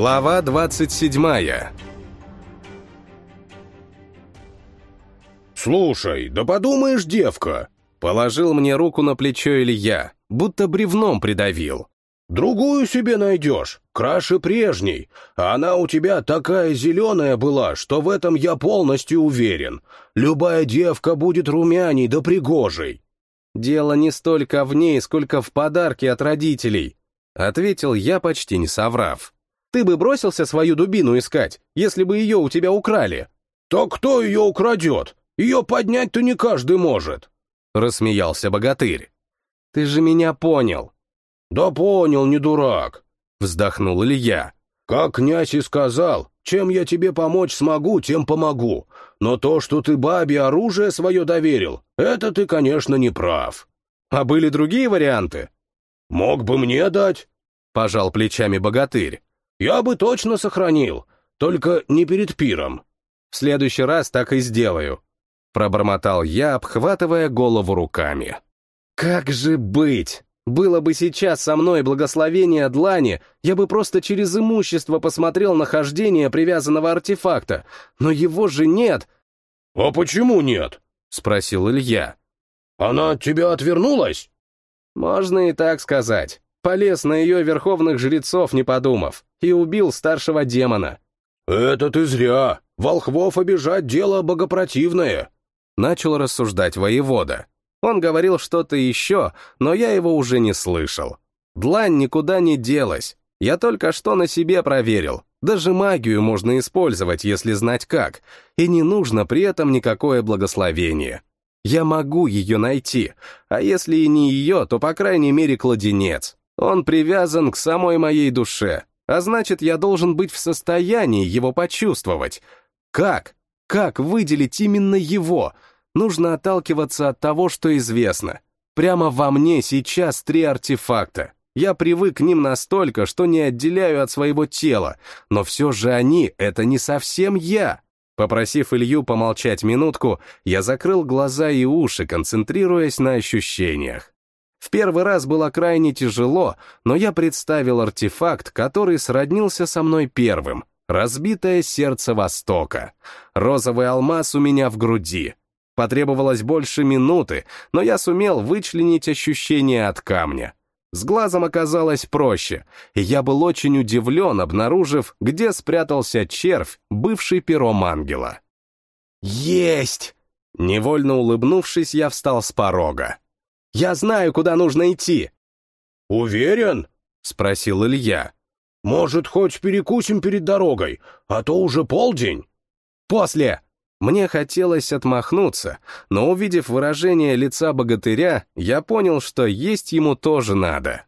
Глава 27 «Слушай, да подумаешь, девка!» Положил мне руку на плечо Илья, будто бревном придавил. «Другую себе найдешь, краше прежней. Она у тебя такая зеленая была, что в этом я полностью уверен. Любая девка будет румяней да пригожей». «Дело не столько в ней, сколько в подарке от родителей», — ответил я, почти не соврав. «Ты бы бросился свою дубину искать, если бы ее у тебя украли». «Так кто ее украдет? Ее поднять-то не каждый может», — рассмеялся богатырь. «Ты же меня понял». «Да понял, не дурак», — вздохнул Илья. «Как князь и сказал, чем я тебе помочь смогу, тем помогу. Но то, что ты бабе оружие свое доверил, это ты, конечно, не прав». «А были другие варианты?» «Мог бы мне дать», — пожал плечами богатырь. «Я бы точно сохранил, только не перед пиром». «В следующий раз так и сделаю», — пробормотал я, обхватывая голову руками. «Как же быть? Было бы сейчас со мной благословение Длани, я бы просто через имущество посмотрел нахождение привязанного артефакта, но его же нет». «А почему нет?» — спросил Илья. «Она от тебя отвернулась?» «Можно и так сказать. Полез на ее верховных жрецов, не подумав, и убил старшего демона». «Это ты зря. Волхвов обижать дело богопротивное», — начал рассуждать воевода. Он говорил что-то еще, но я его уже не слышал. Длань никуда не делась. Я только что на себе проверил. Даже магию можно использовать, если знать как, и не нужно при этом никакое благословение. Я могу ее найти, а если и не ее, то, по крайней мере, кладенец. Он привязан к самой моей душе, а значит, я должен быть в состоянии его почувствовать. Как? Как выделить именно его — нужно отталкиваться от того, что известно. Прямо во мне сейчас три артефакта. Я привык к ним настолько, что не отделяю от своего тела, но все же они — это не совсем я. Попросив Илью помолчать минутку, я закрыл глаза и уши, концентрируясь на ощущениях. В первый раз было крайне тяжело, но я представил артефакт, который сроднился со мной первым — разбитое сердце Востока. Розовый алмаз у меня в груди — Потребовалось больше минуты, но я сумел вычленить ощущение от камня. С глазом оказалось проще, и я был очень удивлен, обнаружив, где спрятался червь, бывший пером ангела. «Есть!» Невольно улыбнувшись, я встал с порога. «Я знаю, куда нужно идти!» «Уверен?» — спросил Илья. «Может, хоть перекусим перед дорогой, а то уже полдень?» «После!» Мне хотелось отмахнуться, но увидев выражение лица богатыря, я понял, что есть ему тоже надо.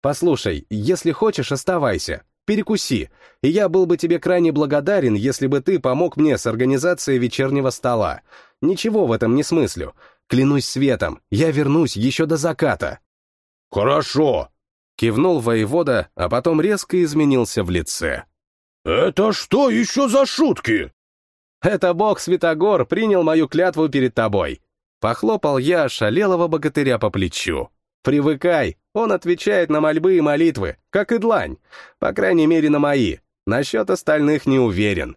«Послушай, если хочешь, оставайся, перекуси, и я был бы тебе крайне благодарен, если бы ты помог мне с организацией вечернего стола. Ничего в этом не смыслю. Клянусь светом, я вернусь еще до заката». «Хорошо», — кивнул воевода, а потом резко изменился в лице. «Это что еще за шутки?» Это бог Святогор принял мою клятву перед тобой. Похлопал я шалелого богатыря по плечу. Привыкай, он отвечает на мольбы и молитвы, как и длань. По крайней мере, на мои. Насчет остальных не уверен.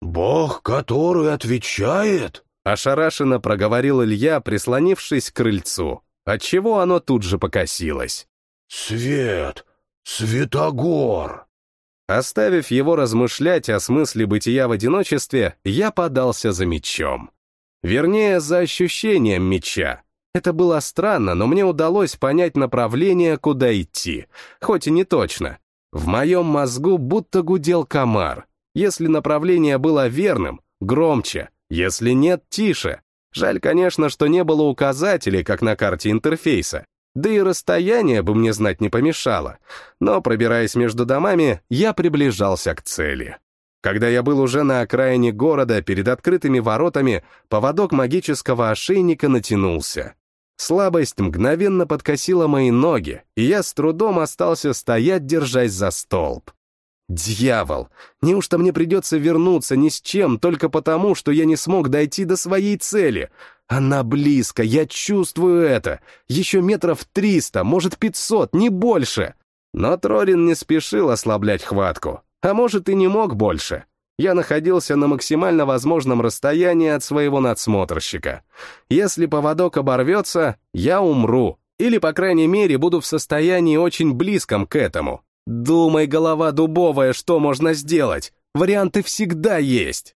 «Бог, который отвечает?» Ошарашенно проговорил Илья, прислонившись к крыльцу, отчего оно тут же покосилось. «Свет! Светогор!» Оставив его размышлять о смысле бытия в одиночестве, я подался за мечом. Вернее, за ощущением меча. Это было странно, но мне удалось понять направление, куда идти, хоть и не точно. В моем мозгу будто гудел комар. Если направление было верным, громче, если нет, тише. Жаль, конечно, что не было указателей, как на карте интерфейса. Да и расстояние бы мне знать не помешало. Но, пробираясь между домами, я приближался к цели. Когда я был уже на окраине города, перед открытыми воротами, поводок магического ошейника натянулся. Слабость мгновенно подкосила мои ноги, и я с трудом остался стоять, держась за столб. Дьявол! Неужто мне придется вернуться ни с чем только потому, что я не смог дойти до своей цели? Она близко, я чувствую это. Еще метров триста, может пятьсот, не больше. Но Трорин не спешил ослаблять хватку. А может, и не мог больше. Я находился на максимально возможном расстоянии от своего надсмотрщика. Если поводок оборвется, я умру, или, по крайней мере, буду в состоянии очень близком к этому. Думай, голова дубовая, что можно сделать. Варианты всегда есть.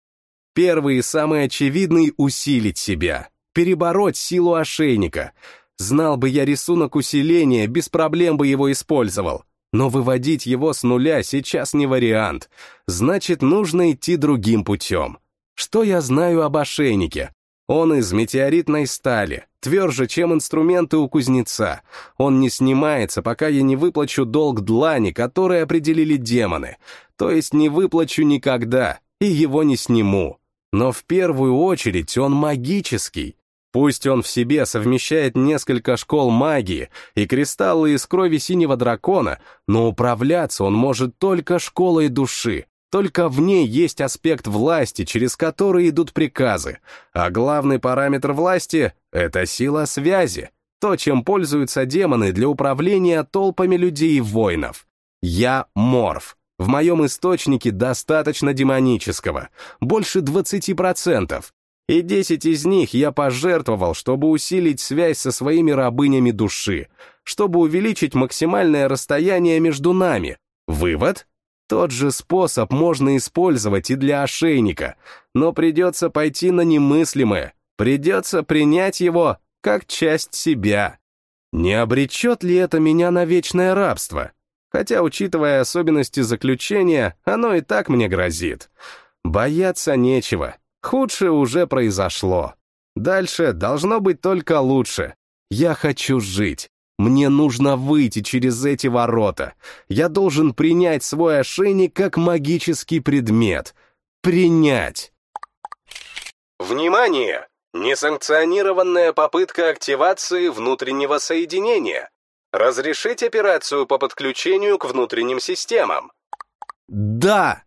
Первый и самый очевидный — усилить себя, перебороть силу ошейника. Знал бы я рисунок усиления, без проблем бы его использовал. Но выводить его с нуля сейчас не вариант. Значит, нужно идти другим путем. Что я знаю об ошейнике? Он из метеоритной стали, тверже, чем инструменты у кузнеца. Он не снимается, пока я не выплачу долг длани, который определили демоны. То есть не выплачу никогда, и его не сниму. Но в первую очередь он магический. Пусть он в себе совмещает несколько школ магии и кристаллы из крови синего дракона, но управляться он может только школой души, только в ней есть аспект власти, через который идут приказы, а главный параметр власти — это сила связи, то, чем пользуются демоны для управления толпами людей и воинов. Я морф. В моем источнике достаточно демонического, больше 20%, и 10 из них я пожертвовал, чтобы усилить связь со своими рабынями души, чтобы увеличить максимальное расстояние между нами. Вывод? Тот же способ можно использовать и для ошейника, но придется пойти на немыслимое, придется принять его как часть себя. Не обречет ли это меня на вечное рабство? Хотя, учитывая особенности заключения, оно и так мне грозит. Бояться нечего. Худшее уже произошло. Дальше должно быть только лучше. Я хочу жить. Мне нужно выйти через эти ворота. Я должен принять свой ошейник как магический предмет. Принять. Внимание! Несанкционированная попытка активации внутреннего соединения. Разрешить операцию по подключению к внутренним системам. Да!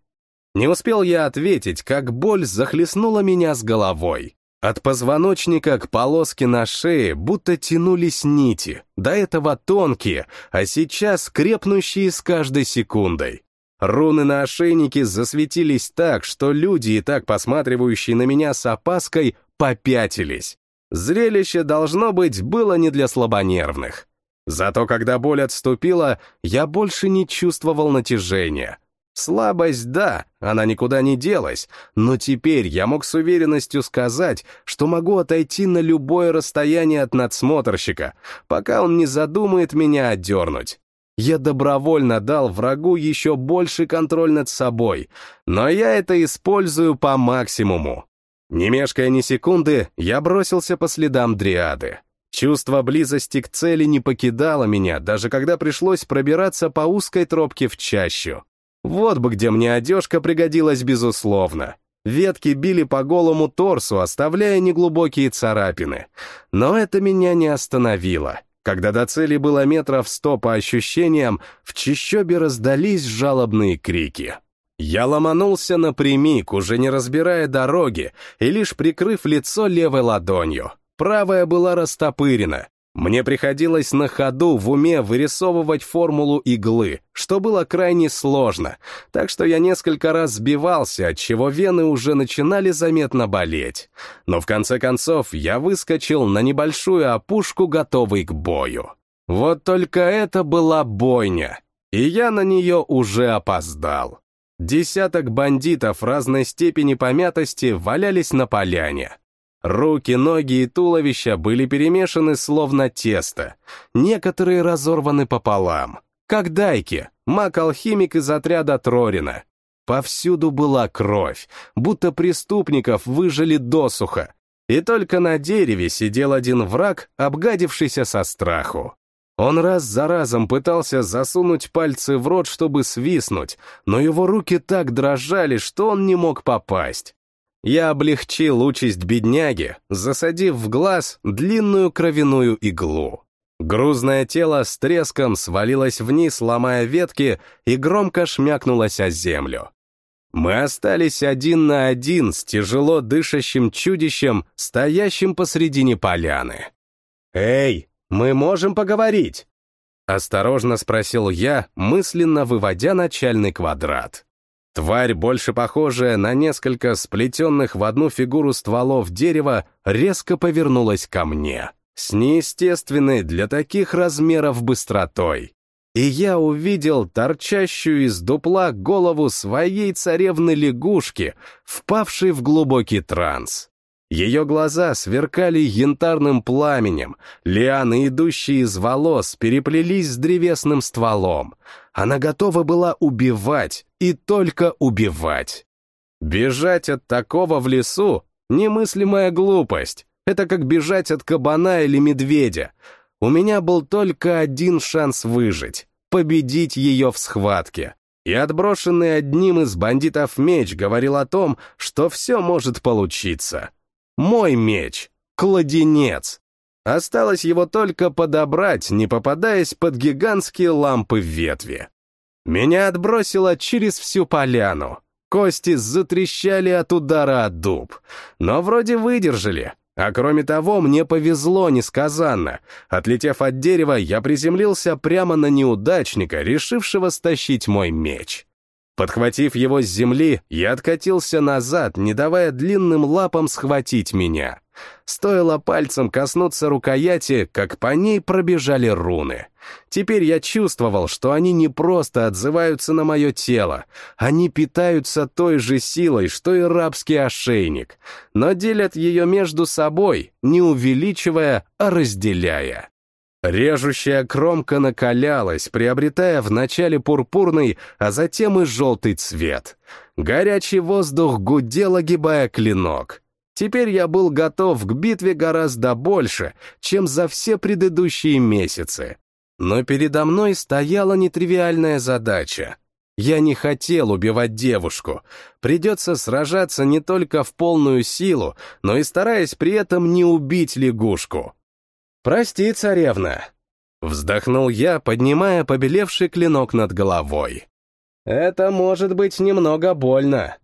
Не успел я ответить, как боль захлестнула меня с головой. От позвоночника к полоске на шее будто тянулись нити, до этого тонкие, а сейчас крепнущие с каждой секундой. Руны на ошейнике засветились так, что люди, и так посматривающие на меня с опаской, попятились. Зрелище, должно быть, было не для слабонервных. Зато когда боль отступила, я больше не чувствовал натяжения. Слабость, да, она никуда не делась, но теперь я мог с уверенностью сказать, что могу отойти на любое расстояние от надсмотрщика, пока он не задумает меня отдернуть. Я добровольно дал врагу еще больше контроль над собой, но я это использую по максимуму. Не мешкая ни секунды, я бросился по следам дриады. Чувство близости к цели не покидало меня, даже когда пришлось пробираться по узкой тропке в чащу. Вот бы где мне одежка пригодилась безусловно. Ветки били по голому торсу, оставляя неглубокие царапины. Но это меня не остановило. Когда до цели было метров сто по ощущениям, в чищобе раздались жалобные крики. Я ломанулся напрямик, уже не разбирая дороги, и лишь прикрыв лицо левой ладонью. Правая была растопырена, мне приходилось на ходу в уме вырисовывать формулу иглы, что было крайне сложно, так что я несколько раз сбивался, отчего вены уже начинали заметно болеть. Но в конце концов я выскочил на небольшую опушку, готовый к бою. Вот только это была бойня, и я на нее уже опоздал. Десяток бандитов разной степени помятости валялись на поляне. Руки, ноги и туловища были перемешаны словно тесто, некоторые разорваны пополам. Как дайки, маг-алхимик из отряда Трорина. Повсюду была кровь, будто преступников выжили досуха. И только на дереве сидел один враг, обгадившийся со страху. Он раз за разом пытался засунуть пальцы в рот, чтобы свистнуть, но его руки так дрожали, что он не мог попасть. Я облегчил участь бедняги, засадив в глаз длинную кровяную иглу. Грузное тело с треском свалилось вниз, ломая ветки, и громко шмякнулось о землю. Мы остались один на один с тяжело дышащим чудищем, стоящим посредине поляны. «Эй, мы можем поговорить?» Осторожно спросил я, мысленно выводя начальный квадрат. Тварь, больше похожая на несколько сплетенных в одну фигуру стволов дерева, резко повернулась ко мне, с неестественной для таких размеров быстротой. И я увидел торчащую из дупла голову своей царевны-лягушки, впавшей в глубокий транс. Ее глаза сверкали янтарным пламенем, лианы, идущие из волос, переплелись с древесным стволом. Она готова была убивать, и только убивать. Бежать от такого в лесу — немыслимая глупость. Это как бежать от кабана или медведя. У меня был только один шанс выжить — победить ее в схватке. И отброшенный одним из бандитов меч говорил о том, что все может получиться. Мой меч — кладенец. Осталось его только подобрать, не попадаясь под гигантские лампы в ветви. Меня отбросило через всю поляну. Кости затрещали от удара от дуб. Но вроде выдержали. А кроме того, мне повезло несказанно. Отлетев от дерева, я приземлился прямо на неудачника, решившего стащить мой меч. Подхватив его с земли, я откатился назад, не давая длинным лапам схватить меня. Стоило пальцем коснуться рукояти, как по ней пробежали руны. Теперь я чувствовал, что они не просто отзываются на мое тело, они питаются той же силой, что и рабский ошейник, но делят ее между собой, не увеличивая, а разделяя. Режущая кромка накалялась, приобретая вначале пурпурный, а затем и желтый цвет. Горячий воздух гудел, огибая клинок. Теперь я был готов к битве гораздо больше, чем за все предыдущие месяцы. Но передо мной стояла нетривиальная задача. Я не хотел убивать девушку. Придется сражаться не только в полную силу, но и стараясь при этом не убить лягушку. «Прости, царевна!» Вздохнул я, поднимая побелевший клинок над головой. «Это может быть немного больно,